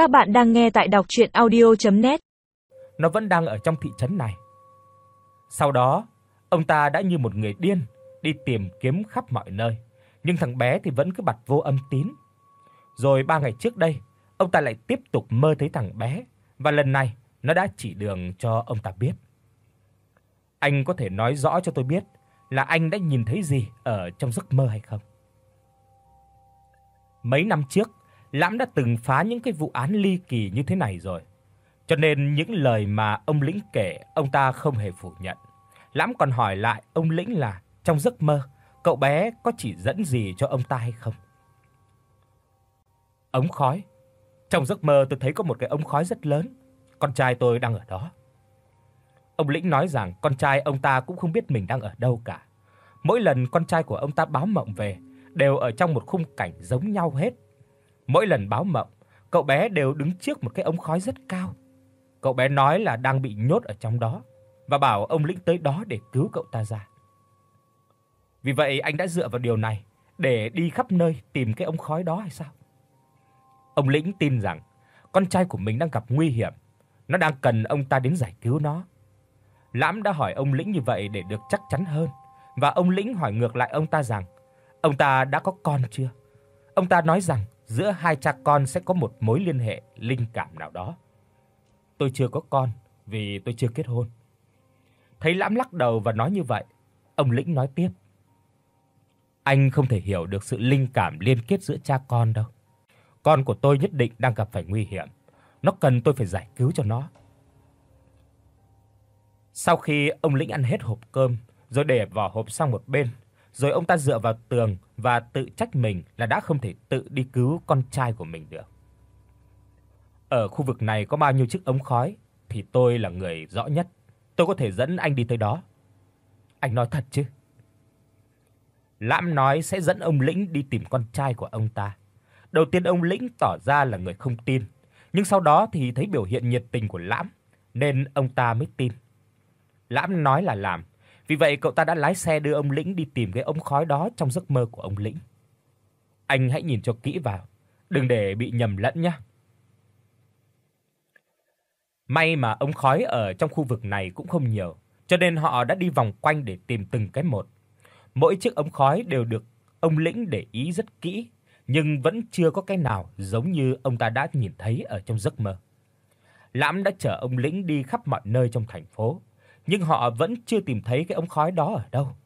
Các bạn đang nghe tại đọc audio net Nó vẫn đang ở trong thị trấn này. Sau đó, ông ta đã như một người điên đi tìm kiếm khắp mọi nơi, nhưng thằng bé thì vẫn cứ bật vô âm tín. Rồi 3 ngày trước đây, ông ta lại tiếp tục mơ thấy thằng bé và lần này nó đã chỉ đường cho ông ta biết. Anh có thể nói rõ cho tôi biết là anh đã nhìn thấy gì ở trong giấc mơ hay không? Mấy năm trước, Lãm đã từng phá những cái vụ án ly kỳ như thế này rồi. Cho nên những lời mà ông Lĩnh kể, ông ta không hề phủ nhận. Lãm còn hỏi lại ông Lĩnh là trong giấc mơ, cậu bé có chỉ dẫn gì cho ông ta hay không? Ống khói. Trong giấc mơ tôi thấy có một cái ống khói rất lớn, con trai tôi đang ở đó. Ông Lĩnh nói rằng con trai ông ta cũng không biết mình đang ở đâu cả. Mỗi lần con trai của ông ta báo mộng về đều ở trong một khung cảnh giống nhau hết. Mỗi lần báo mộng, cậu bé đều đứng trước một cái ống khói rất cao. Cậu bé nói là đang bị nhốt ở trong đó và bảo ông Lĩnh tới đó để cứu cậu ta ra. Vì vậy anh đã dựa vào điều này để đi khắp nơi tìm cái ống khói đó hay sao? Ông Lĩnh tin rằng con trai của mình đang gặp nguy hiểm, nó đang cần ông ta đến giải cứu nó. Lãm đã hỏi ông Lĩnh như vậy để được chắc chắn hơn và ông Lĩnh hỏi ngược lại ông ta rằng ông ta đã có con chưa? Ông ta nói rằng giữa hai cha con sẽ có một mối liên hệ linh cảm nào đó. Tôi chưa có con vì tôi chưa kết hôn. Thấy Lãm lắc đầu và nói như vậy, ông Lĩnh nói tiếp: Anh không thể hiểu được sự linh cảm liên kết giữa cha con đâu. Con của tôi nhất định đang gặp phải nguy hiểm, nó cần tôi phải giải cứu cho nó. Sau khi ông Lĩnh ăn hết hộp cơm, rồi để vào hộp sang một bên, rồi ông ta dựa vào tường và tự trách mình là đã không thể tự đi cứu con trai của mình được. Ở khu vực này có bao nhiêu chiếc ống khói thì tôi là người rõ nhất, tôi có thể dẫn anh đi tới đó. Anh nói thật chứ? Lãm nói sẽ dẫn ông Lĩnh đi tìm con trai của ông ta. Đầu tiên ông Lĩnh tỏ ra là người không tin, nhưng sau đó thì thấy biểu hiện nhiệt tình của Lãm nên ông ta mới tin. Lãm nói là làm, vì vậy cậu ta đã lái xe đưa ông Lĩnh đi tìm cái ống khói đó trong giấc mơ của ông Lĩnh. Anh hãy nhìn cho kỹ vào, đừng để bị nhầm lẫn nhé. May mà ống khói ở trong khu vực này cũng không nhiều, cho nên họ đã đi vòng quanh để tìm từng cái một. Mỗi chiếc ống khói đều được ông Lĩnh để ý rất kỹ, nhưng vẫn chưa có cái nào giống như ông ta đã nhìn thấy ở trong giấc mơ. Lãm đã chở ông Lĩnh đi khắp mọi nơi trong thành phố, nhưng họ vẫn chưa tìm thấy cái ống khói đó ở đâu.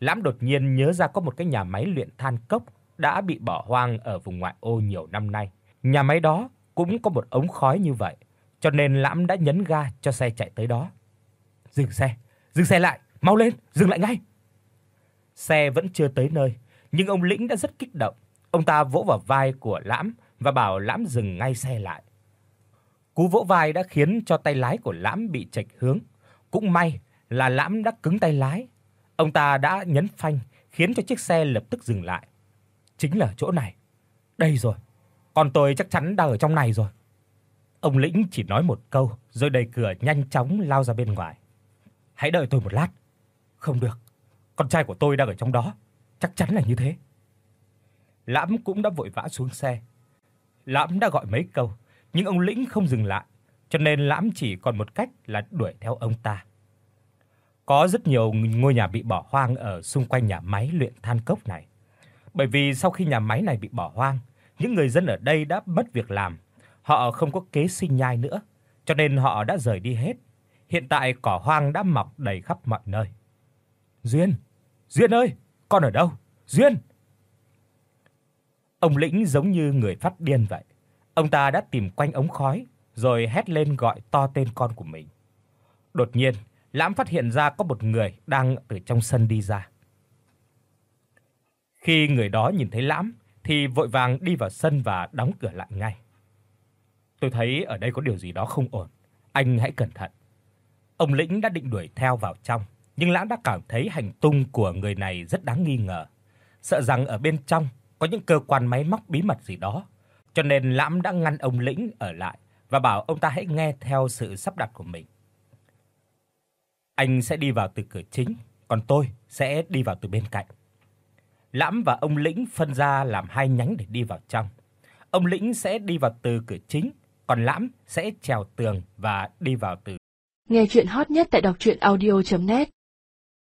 Lãm đột nhiên nhớ ra có một cái nhà máy luyện than cốc đã bị bỏ hoang ở vùng ngoại ô nhiều năm nay. Nhà máy đó cũng có một ống khói như vậy, cho nên Lãm đã nhấn ga cho xe chạy tới đó. Dừng xe, dừng xe lại, mau lên, dừng lại ngay. Xe vẫn chưa tới nơi, nhưng ông Lĩnh đã rất kích động. Ông ta vỗ vào vai của Lãm và bảo Lãm dừng ngay xe lại. Cú vỗ vai đã khiến cho tay lái của Lãm bị chệch hướng. Cũng may là Lãm đã cứng tay lái. Ông ta đã nhấn phanh khiến cho chiếc xe lập tức dừng lại. Chính là chỗ này. Đây rồi. Con tôi chắc chắn đang ở trong này rồi. Ông Lĩnh chỉ nói một câu rồi đẩy cửa nhanh chóng lao ra bên ngoài. Hãy đợi tôi một lát. Không được. Con trai của tôi đang ở trong đó, chắc chắn là như thế. Lãm cũng đã vội vã xuống xe. Lãm đã gọi mấy câu, nhưng ông Lĩnh không dừng lại, cho nên Lãm chỉ còn một cách là đuổi theo ông ta. Có rất nhiều ngôi nhà bị bỏ hoang ở xung quanh nhà máy luyện than cốc này. Bởi vì sau khi nhà máy này bị bỏ hoang, những người dân ở đây đã mất việc làm, họ không có kế sinh nhai nữa, cho nên họ đã rời đi hết. Hiện tại cỏ hoang đã mọc đầy khắp mọi nơi. Duyên, Duyên ơi, con ở đâu? Duyên. Ông Lĩnh giống như người phát điên vậy. Ông ta đã tìm quanh ống khói rồi hét lên gọi to tên con của mình. Đột nhiên, Lãm phát hiện ra có một người đang từ trong sân đi ra. Khi người đó nhìn thấy Lãm thì vội vàng đi vào sân và đóng cửa lại ngay. Tôi thấy ở đây có điều gì đó không ổn, anh hãy cẩn thận. Ông Lĩnh đã định đuổi theo vào trong, nhưng Lãm đã cảm thấy hành tung của người này rất đáng nghi ngờ, sợ rằng ở bên trong có những cơ quan máy móc bí mật gì đó, cho nên Lãm đã ngăn ông Lĩnh ở lại và bảo ông ta hãy nghe theo sự sắp đặt của mình. Anh sẽ đi vào từ cửa chính, còn tôi sẽ đi vào từ bên cạnh. Lãm và ông Lĩnh phân ra làm hai nhánh để đi vào trong. Ông Lĩnh sẽ đi vào từ cửa chính, còn Lãm sẽ trèo tường và đi vào từ. Nghe truyện hot nhất tại doctruyenaudio.net